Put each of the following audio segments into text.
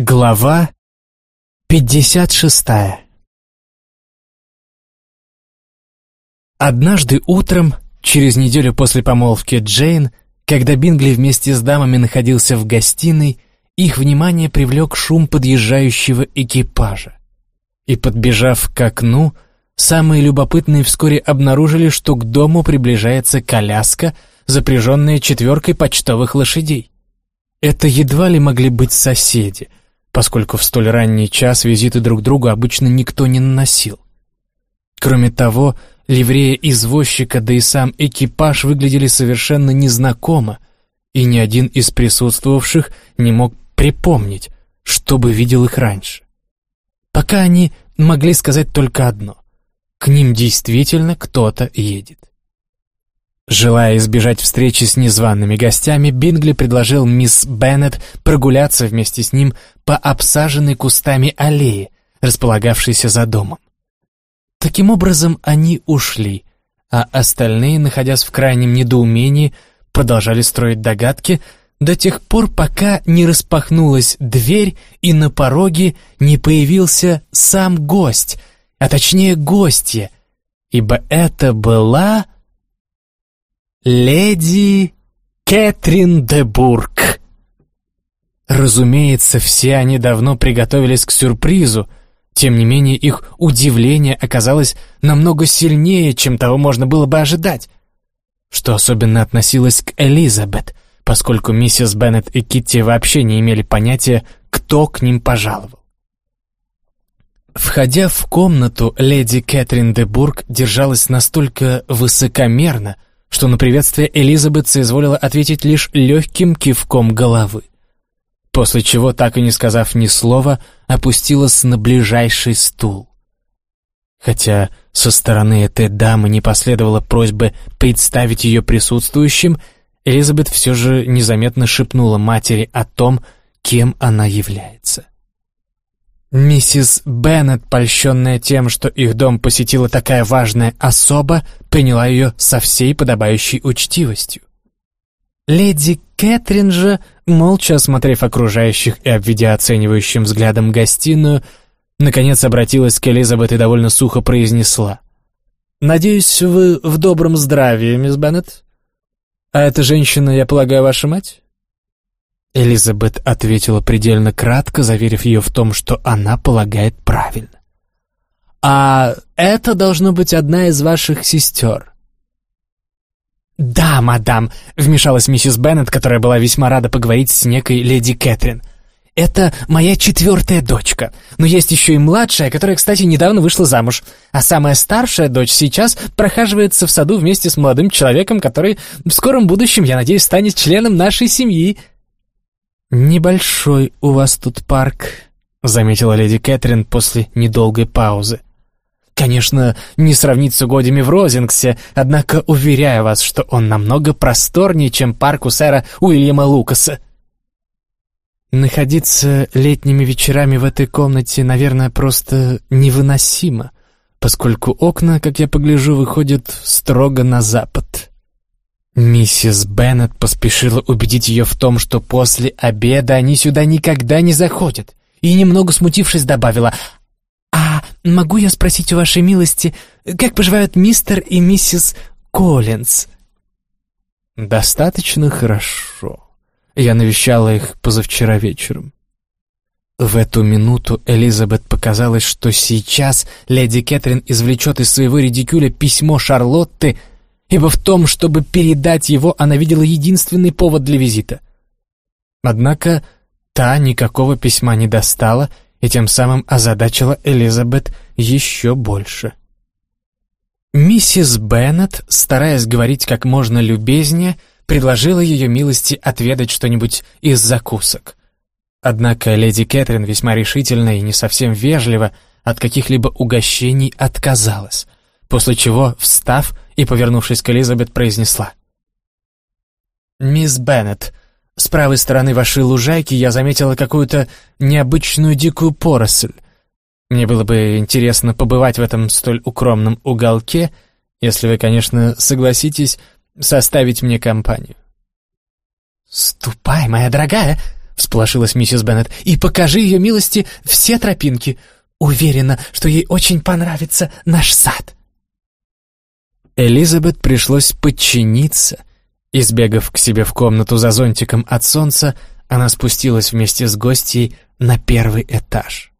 Глава 56 Однажды утром, через неделю после помолвки Джейн, когда Бингли вместе с дамами находился в гостиной, их внимание привлек шум подъезжающего экипажа. И, подбежав к окну, самые любопытные вскоре обнаружили, что к дому приближается коляска, запряженная четверкой почтовых лошадей. Это едва ли могли быть соседи — поскольку в столь ранний час визиты друг другу обычно никто не наносил. Кроме того, ливрея извозчика, да и сам экипаж выглядели совершенно незнакомо, и ни один из присутствовавших не мог припомнить, чтобы видел их раньше. Пока они могли сказать только одно — к ним действительно кто-то едет. Желая избежать встречи с незваными гостями, Бингли предложил мисс Беннет прогуляться вместе с ним по обсаженной кустами аллее, располагавшейся за домом. Таким образом, они ушли, а остальные, находясь в крайнем недоумении, продолжали строить догадки до тех пор, пока не распахнулась дверь и на пороге не появился сам гость, а точнее гостья, ибо это была леди Кэтрин де Бург. Разумеется, все они давно приготовились к сюрпризу, тем не менее их удивление оказалось намного сильнее, чем того можно было бы ожидать, что особенно относилось к Элизабет, поскольку миссис Беннет и Китти вообще не имели понятия, кто к ним пожаловал. Входя в комнату, леди Кэтрин де Бург держалась настолько высокомерно, что на приветствие Элизабет соизволила ответить лишь легким кивком головы. После чего, так и не сказав ни слова, опустилась на ближайший стул. Хотя со стороны этой дамы не последовало просьбы представить ее присутствующим, Элизабет все же незаметно шепнула матери о том, кем она является. Миссис Беннет, польщенная тем, что их дом посетила такая важная особа, приняла ее со всей подобающей учтивостью. Леди Кэтрин же, молча осмотрев окружающих и обведя оценивающим взглядом гостиную, наконец обратилась к Элизабет и довольно сухо произнесла. «Надеюсь, вы в добром здравии, мисс Беннет? А эта женщина, я полагаю, ваша мать?» Элизабет ответила предельно кратко, заверив ее в том, что она полагает правильно. «А это должно быть одна из ваших сестер». «Да, мадам», — вмешалась миссис Беннет, которая была весьма рада поговорить с некой леди Кэтрин. «Это моя четвертая дочка, но есть еще и младшая, которая, кстати, недавно вышла замуж, а самая старшая дочь сейчас прохаживается в саду вместе с молодым человеком, который в скором будущем, я надеюсь, станет членом нашей семьи». «Небольшой у вас тут парк», — заметила леди Кэтрин после недолгой паузы. «Конечно, не сравнить с угодьями в Розингсе, однако уверяю вас, что он намного просторнее, чем парк у сэра Уильяма Лукаса». Находиться летними вечерами в этой комнате, наверное, просто невыносимо, поскольку окна, как я погляжу, выходят строго на запад. Миссис Беннет поспешила убедить ее в том, что после обеда они сюда никогда не заходят, и, немного смутившись, добавила, «А могу я спросить у вашей милости, как поживают мистер и миссис Коллинз?» «Достаточно хорошо. Я навещала их позавчера вечером». В эту минуту Элизабет показалось, что сейчас леди Кэтрин извлечет из своего редикюля письмо Шарлотты — ибо в том, чтобы передать его, она видела единственный повод для визита. Однако та никакого письма не достала и тем самым озадачила Элизабет еще больше. Миссис Беннет, стараясь говорить как можно любезнее, предложила ее милости отведать что-нибудь из закусок. Однако леди Кэтрин весьма решительно и не совсем вежливо от каких-либо угощений отказалась, после чего, встав, и, повернувшись к Элизабет, произнесла. «Мисс Беннет, с правой стороны вашей лужайки я заметила какую-то необычную дикую поросль. Мне было бы интересно побывать в этом столь укромном уголке, если вы, конечно, согласитесь составить мне компанию». «Ступай, моя дорогая!» — всполошилась миссис Беннет, «и покажи ее милости все тропинки. Уверена, что ей очень понравится наш сад». Элизабет пришлось подчиниться. Избегав к себе в комнату за зонтиком от солнца, она спустилась вместе с гостьей на первый этаж.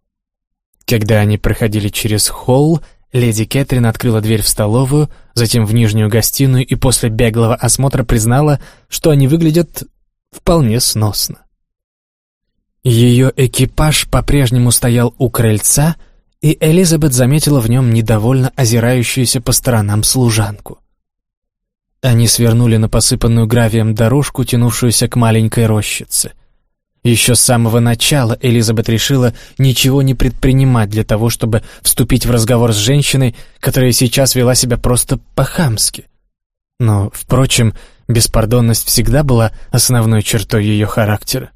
Когда они проходили через холл, леди Кэтрин открыла дверь в столовую, затем в нижнюю гостиную и после беглого осмотра признала, что они выглядят вполне сносно. Ее экипаж по-прежнему стоял у крыльца, и Элизабет заметила в нем недовольно озирающуюся по сторонам служанку. Они свернули на посыпанную гравием дорожку, тянувшуюся к маленькой рощице. Еще с самого начала Элизабет решила ничего не предпринимать для того, чтобы вступить в разговор с женщиной, которая сейчас вела себя просто по-хамски. Но, впрочем, беспардонность всегда была основной чертой ее характера.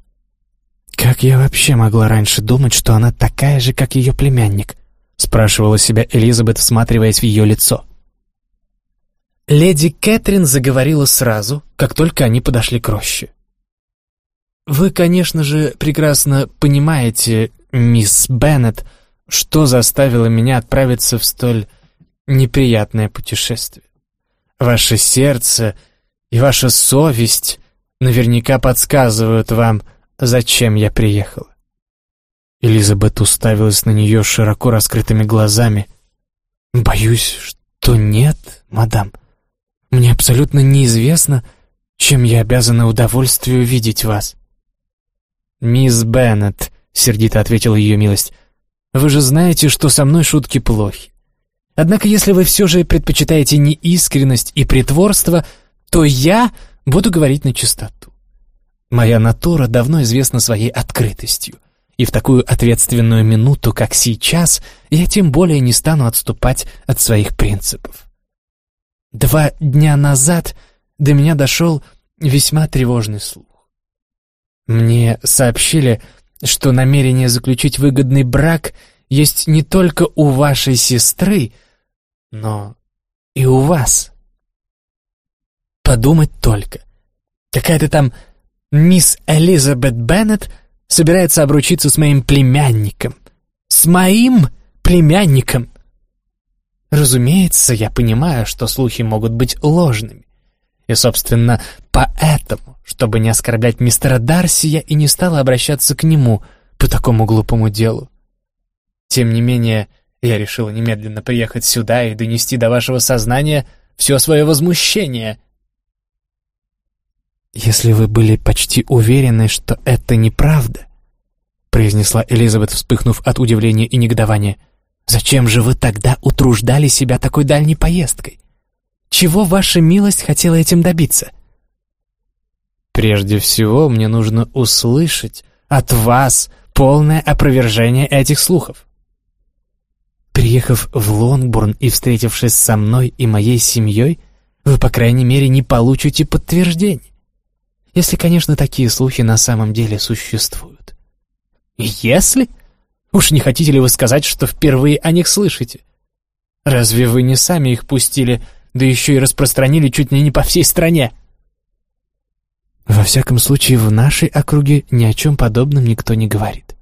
«Как я вообще могла раньше думать, что она такая же, как ее племянник?» — спрашивала себя Элизабет, всматриваясь в ее лицо. Леди Кэтрин заговорила сразу, как только они подошли к роще. «Вы, конечно же, прекрасно понимаете, мисс Беннет, что заставило меня отправиться в столь неприятное путешествие. Ваше сердце и ваша совесть наверняка подсказывают вам, зачем я приехала». Элизабет уставилась на нее широко раскрытыми глазами. «Боюсь, что нет, мадам. Мне абсолютно неизвестно, чем я обязана удовольствию видеть вас». «Мисс Беннет», — сердито ответила ее милость, — «вы же знаете, что со мной шутки плохи. Однако если вы все же предпочитаете неискренность и притворство, то я буду говорить на чистоту. Моя натура давно известна своей открытостью, и в такую ответственную минуту, как сейчас, я тем более не стану отступать от своих принципов. Два дня назад до меня дошел весьма тревожный слух. Мне сообщили, что намерение заключить выгодный брак есть не только у вашей сестры, но и у вас. Подумать только. Какая-то там мисс Элизабет Беннет собирается обручиться с моим племянником. С моим племянником! Разумеется, я понимаю, что слухи могут быть ложными. И, собственно, поэтому, чтобы не оскорблять мистера Дарси, я и не стала обращаться к нему по такому глупому делу. Тем не менее, я решила немедленно приехать сюда и донести до вашего сознания все свое возмущение. «Если вы были почти уверены, что это неправда», произнесла Элизабет, вспыхнув от удивления и негодования, «зачем же вы тогда утруждали себя такой дальней поездкой? Чего ваша милость хотела этим добиться?» «Прежде всего, мне нужно услышать от вас полное опровержение этих слухов». Приехав в Лонгборн и встретившись со мной и моей семьей, вы, по крайней мере, не получите подтверждений. Если, конечно, такие слухи на самом деле существуют. Если? Уж не хотите ли вы сказать, что впервые о них слышите? Разве вы не сами их пустили да еще и распространили чуть ли не по всей стране. Во всяком случае, в нашей округе ни о чем подобном никто не говорит.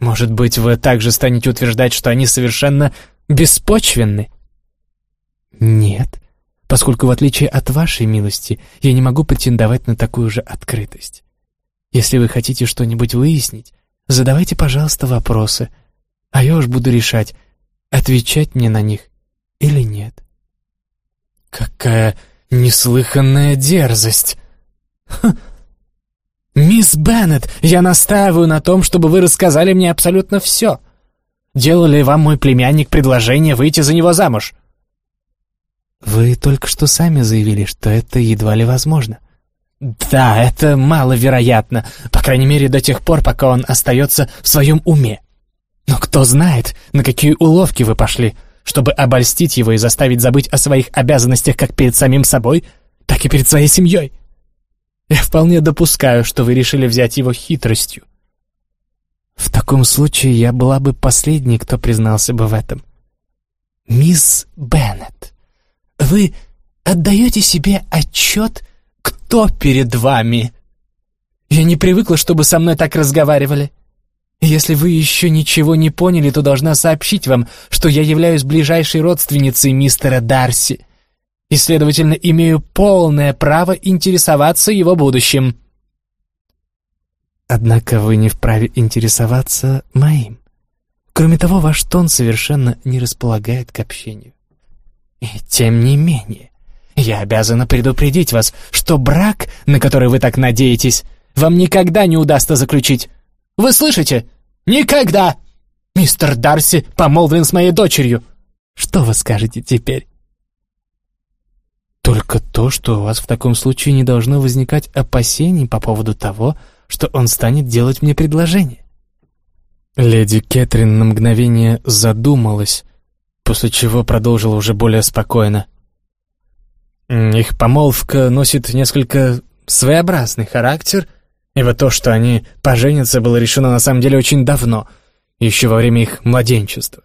Может быть, вы также станете утверждать, что они совершенно беспочвенны? Нет, поскольку в отличие от вашей милости, я не могу претендовать на такую же открытость. Если вы хотите что-нибудь выяснить, задавайте, пожалуйста, вопросы, а я уж буду решать, отвечать мне на них или нет. Какая неслыханная дерзость! Ха. «Мисс Беннет, я настаиваю на том, чтобы вы рассказали мне абсолютно все. Делал ли вам мой племянник предложение выйти за него замуж?» «Вы только что сами заявили, что это едва ли возможно». «Да, это маловероятно, по крайней мере до тех пор, пока он остается в своем уме. Но кто знает, на какие уловки вы пошли чтобы обольстить его и заставить забыть о своих обязанностях как перед самим собой, так и перед своей семьей. Я вполне допускаю, что вы решили взять его хитростью. В таком случае я была бы последней, кто признался бы в этом. Мисс Беннет, вы отдаете себе отчет, кто перед вами? Я не привыкла, чтобы со мной так разговаривали. Если вы еще ничего не поняли, то должна сообщить вам, что я являюсь ближайшей родственницей мистера Дарси и, следовательно, имею полное право интересоваться его будущим. Однако вы не вправе интересоваться моим. Кроме того, ваш тон совершенно не располагает к общению. И тем не менее, я обязана предупредить вас, что брак, на который вы так надеетесь, вам никогда не удастся заключить. Вы слышите? Никогда! Мистер Дарси помолвлен с моей дочерью. Что вы скажете теперь? Только то, что у вас в таком случае не должно возникать опасений по поводу того, что он станет делать мне предложение. Леди Кэтрин на мгновение задумалась, после чего продолжила уже более спокойно. Их помолвка носит несколько своеобразный характер, и вот то, что они поженятся, было решено на самом деле очень давно, еще во время их младенчества.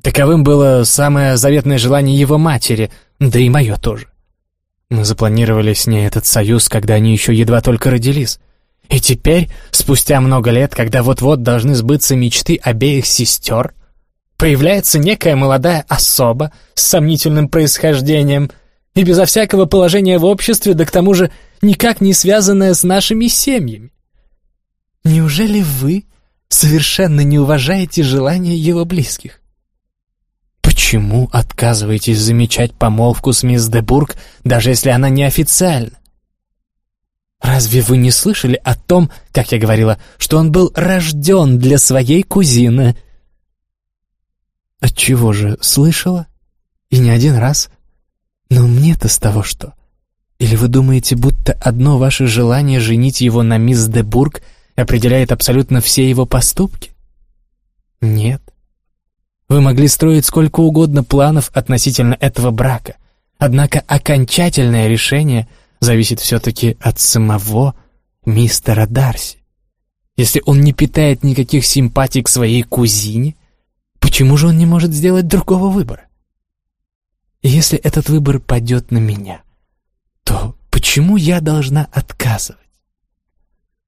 Таковым было самое заветное желание его матери, да и мое тоже. Мы запланировали с ней этот союз, когда они еще едва только родились. И теперь, спустя много лет, когда вот-вот должны сбыться мечты обеих сестер, появляется некая молодая особа с сомнительным происхождением и безо всякого положения в обществе, да к тому же никак не связанная с нашими семьями. Неужели вы совершенно не уважаете желания его близких? Почему отказываетесь замечать помолвку с мисс Дебург, даже если она неофициальна? Разве вы не слышали о том, как я говорила, что он был рожден для своей кузины?» «Отчего же, слышала? И не один раз? Но мне-то с того что? Или вы думаете, будто одно ваше желание женить его на мисс де Бург определяет абсолютно все его поступки? Нет. Вы могли строить сколько угодно планов относительно этого брака, однако окончательное решение зависит все-таки от самого мистера Дарси. Если он не питает никаких симпатий к своей кузине, Почему же он не может сделать другого выбора? И если этот выбор падет на меня, то почему я должна отказывать?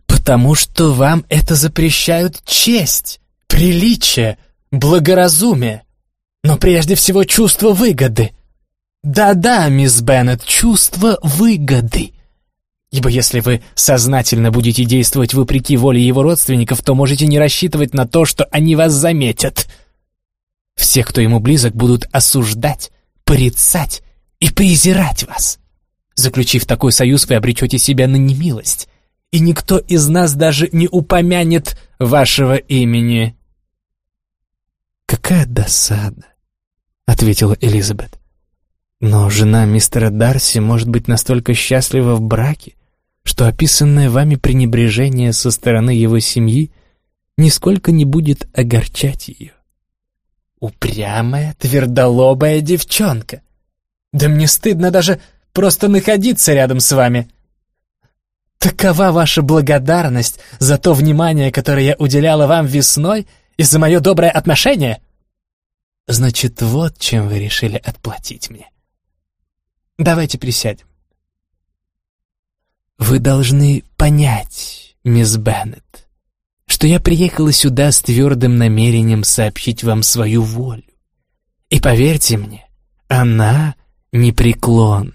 Потому что вам это запрещают честь, приличие, благоразумие, но прежде всего чувство выгоды. Да-да, мисс Беннет, чувство выгоды. Ибо если вы сознательно будете действовать вопреки воле его родственников, то можете не рассчитывать на то, что они вас заметят — все, кто ему близок, будут осуждать, порицать и презирать вас. Заключив такой союз, вы обречете себя на немилость, и никто из нас даже не упомянет вашего имени». «Какая досада», — ответила Элизабет. «Но жена мистера Дарси может быть настолько счастлива в браке, что описанное вами пренебрежение со стороны его семьи нисколько не будет огорчать ее. Упрямая, твердолобая девчонка. Да мне стыдно даже просто находиться рядом с вами. Такова ваша благодарность за то внимание, которое я уделяла вам весной и за мое доброе отношение? Значит, вот чем вы решили отплатить мне. Давайте присядем. Вы должны понять, мисс Беннет, что я приехала сюда с твердым намерением сообщить вам свою волю. И поверьте мне, она непреклонна.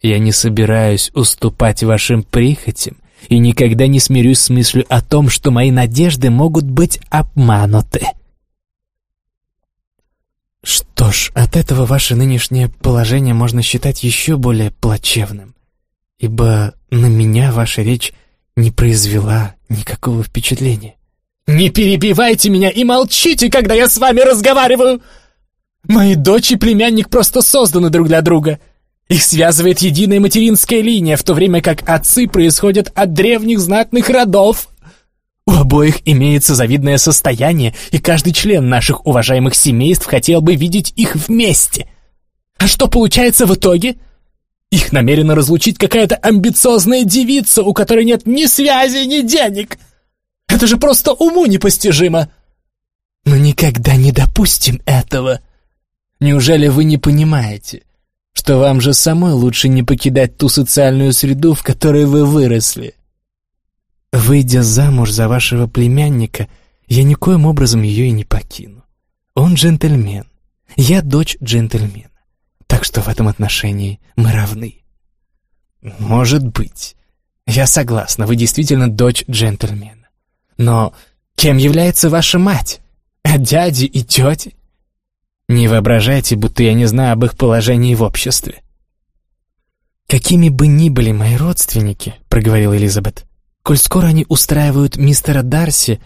Я не собираюсь уступать вашим прихотям и никогда не смирюсь с мыслью о том, что мои надежды могут быть обмануты. Что ж, от этого ваше нынешнее положение можно считать еще более плачевным, ибо на меня ваша речь не произвела никакого впечатления. «Не перебивайте меня и молчите, когда я с вами разговариваю! Мои дочь и племянник просто созданы друг для друга. Их связывает единая материнская линия, в то время как отцы происходят от древних знатных родов. У обоих имеется завидное состояние, и каждый член наших уважаемых семейств хотел бы видеть их вместе. А что получается в итоге?» Их намерена разлучить какая-то амбициозная девица, у которой нет ни связи, ни денег. Это же просто уму непостижимо. Мы никогда не допустим этого. Неужели вы не понимаете, что вам же самой лучше не покидать ту социальную среду, в которой вы выросли? Выйдя замуж за вашего племянника, я никоим образом ее и не покину. Он джентльмен, я дочь джентльмена. Так что в этом отношении мы равны. Может быть. Я согласна, вы действительно дочь джентльмена. Но кем является ваша мать? Дяди и тети? Не воображайте, будто я не знаю об их положении в обществе. «Какими бы ни были мои родственники», — проговорила Элизабет, «коль скоро они устраивают мистера Дарси,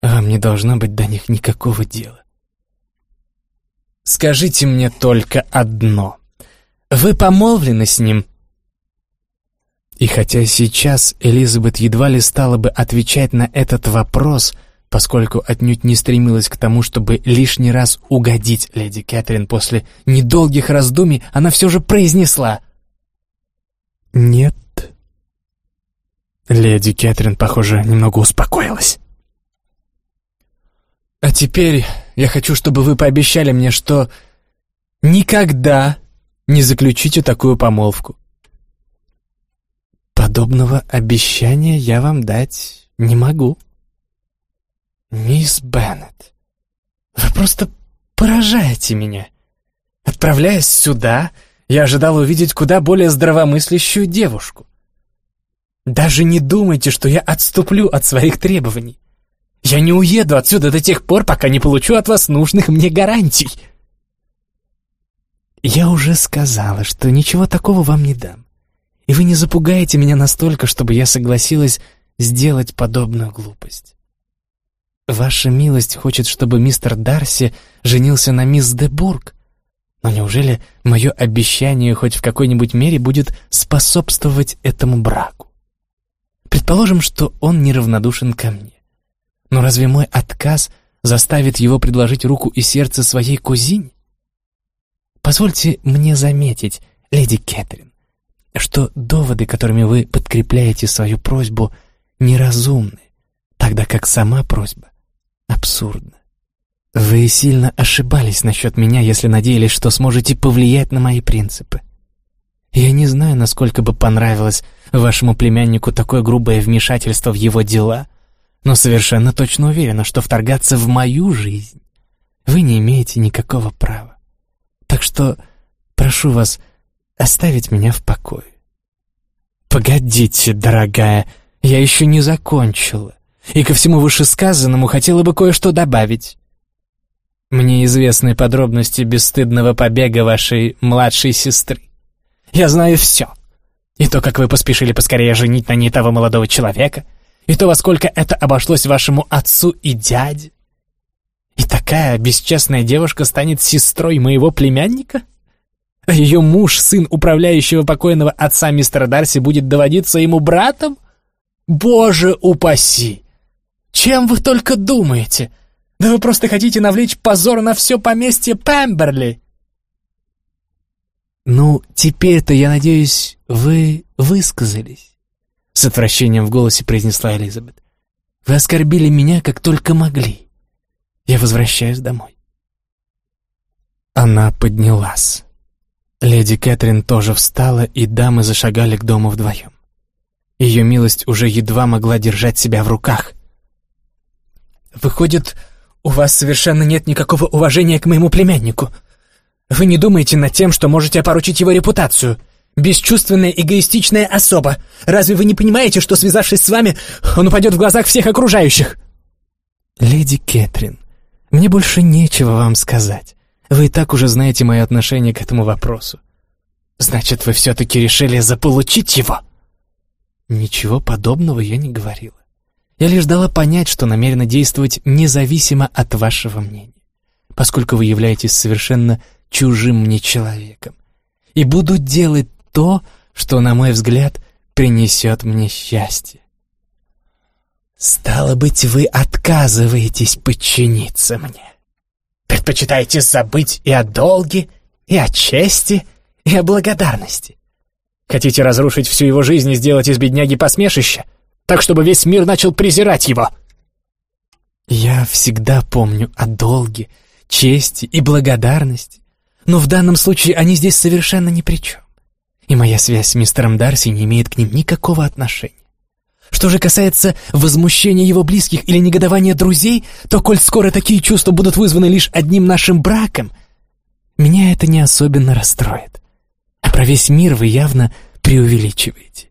вам не должно быть до них никакого дела». «Скажите мне только одно. Вы помолвлены с ним?» И хотя сейчас Элизабет едва ли стала бы отвечать на этот вопрос, поскольку отнюдь не стремилась к тому, чтобы лишний раз угодить леди Кэтрин после недолгих раздумий, она все же произнесла «Нет». Леди Кэтрин, похоже, немного успокоилась. «А теперь я хочу, чтобы вы пообещали мне, что никогда не заключите такую помолвку. Подобного обещания я вам дать не могу. Мисс Беннет, вы просто поражаете меня. Отправляясь сюда, я ожидал увидеть куда более здравомыслящую девушку. Даже не думайте, что я отступлю от своих требований. Я не уеду отсюда до тех пор, пока не получу от вас нужных мне гарантий. Я уже сказала, что ничего такого вам не дам и вы не запугаете меня настолько, чтобы я согласилась сделать подобную глупость. Ваша милость хочет, чтобы мистер Дарси женился на мисс Дебург. Но неужели мое обещание хоть в какой-нибудь мере будет способствовать этому браку? Предположим, что он неравнодушен ко мне. Но разве мой отказ заставит его предложить руку и сердце своей кузине? Позвольте мне заметить, леди Кэтрин, что доводы, которыми вы подкрепляете свою просьбу, неразумны, тогда как сама просьба абсурдна. Вы сильно ошибались насчет меня, если надеялись, что сможете повлиять на мои принципы. Я не знаю, насколько бы понравилось вашему племяннику такое грубое вмешательство в его дела, но совершенно точно уверена, что вторгаться в мою жизнь вы не имеете никакого права. Так что прошу вас оставить меня в покое. «Погодите, дорогая, я еще не закончила, и ко всему вышесказанному хотела бы кое-что добавить. Мне известны подробности бесстыдного побега вашей младшей сестры. Я знаю все. И то, как вы поспешили поскорее женить на ней того молодого человека, и то, во сколько это обошлось вашему отцу и дяде. И такая бесчестная девушка станет сестрой моего племянника?» Ее муж, сын управляющего покойного отца мистера Дарси, будет доводиться ему братом? Боже упаси! Чем вы только думаете? Да вы просто хотите навлечь позор на все поместье Пемберли!» «Ну, теперь-то, я надеюсь, вы высказались», — с отвращением в голосе произнесла Элизабет. «Вы оскорбили меня, как только могли. Я возвращаюсь домой». Она поднялась. Леди Кэтрин тоже встала, и дамы зашагали к дому вдвоем. Ее милость уже едва могла держать себя в руках. «Выходит, у вас совершенно нет никакого уважения к моему племяннику. Вы не думаете над тем, что можете опорочить его репутацию. Бесчувственная, эгоистичная особа. Разве вы не понимаете, что, связавшись с вами, он упадет в глазах всех окружающих?» «Леди Кэтрин, мне больше нечего вам сказать. Вы и так уже знаете мое отношение к этому вопросу. Значит, вы все-таки решили заполучить его?» Ничего подобного я не говорила. Я лишь дала понять, что намерена действовать независимо от вашего мнения, поскольку вы являетесь совершенно чужим мне человеком. И буду делать то, что, на мой взгляд, принесет мне счастье. «Стало быть, вы отказываетесь подчиниться мне?» Предпочитаете забыть и о долге, и о чести, и о благодарности. Хотите разрушить всю его жизнь и сделать из бедняги посмешище, так чтобы весь мир начал презирать его. Я всегда помню о долге, чести и благодарности, но в данном случае они здесь совершенно ни при чем. И моя связь с мистером Дарси не имеет к ним никакого отношения. Что же касается возмущения его близких или негодования друзей, то, коль скоро такие чувства будут вызваны лишь одним нашим браком, меня это не особенно расстроит. А про весь мир вы явно преувеличиваете.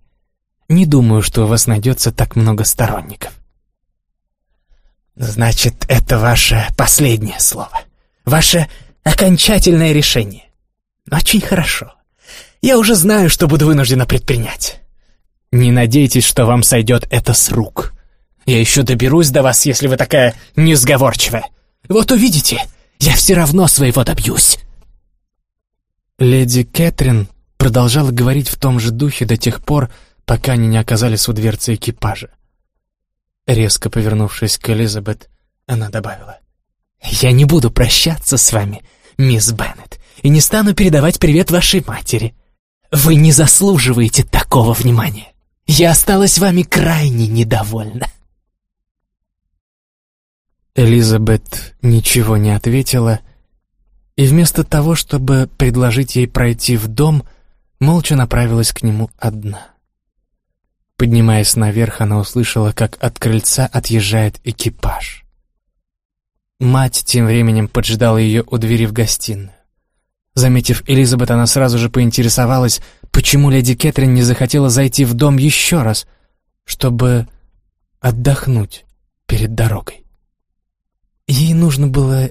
Не думаю, что у вас найдется так много сторонников. Значит, это ваше последнее слово. Ваше окончательное решение. Очень хорошо. Я уже знаю, что буду вынуждена предпринять. Не надейтесь, что вам сойдет это с рук. Я еще доберусь до вас, если вы такая несговорчивая. Вот увидите, я все равно своего добьюсь. Леди Кэтрин продолжала говорить в том же духе до тех пор, пока они не оказались у дверцы экипажа. Резко повернувшись к Элизабет, она добавила. «Я не буду прощаться с вами, мисс Беннет, и не стану передавать привет вашей матери. Вы не заслуживаете такого внимания. Я осталась вами крайне недовольна». Элизабет ничего не ответила, и вместо того, чтобы предложить ей пройти в дом, молча направилась к нему одна. Поднимаясь наверх, она услышала, как от крыльца отъезжает экипаж. Мать тем временем поджидала ее у двери в гостиную. Заметив Элизабет, она сразу же поинтересовалась, почему леди Кэтрин не захотела зайти в дом еще раз, чтобы отдохнуть перед дорогой. «Ей нужно было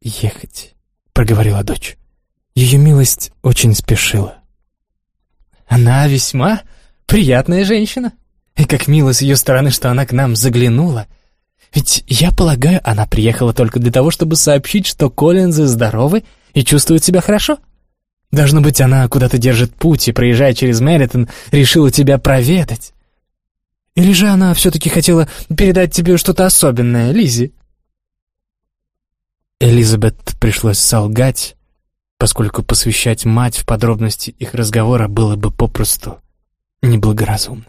ехать», — проговорила дочь. Ее милость очень спешила. «Она весьма приятная женщина. И как мило с ее стороны, что она к нам заглянула. Ведь, я полагаю, она приехала только для того, чтобы сообщить, что Коллинзы здоровы и чувствует себя хорошо. Должно быть, она куда-то держит путь и, проезжая через Мэритон, решила тебя проведать. Или же она все-таки хотела передать тебе что-то особенное, Лизи? Элизабет пришлось солгать, поскольку посвящать мать в подробности их разговора было бы попросту неблагоразумно.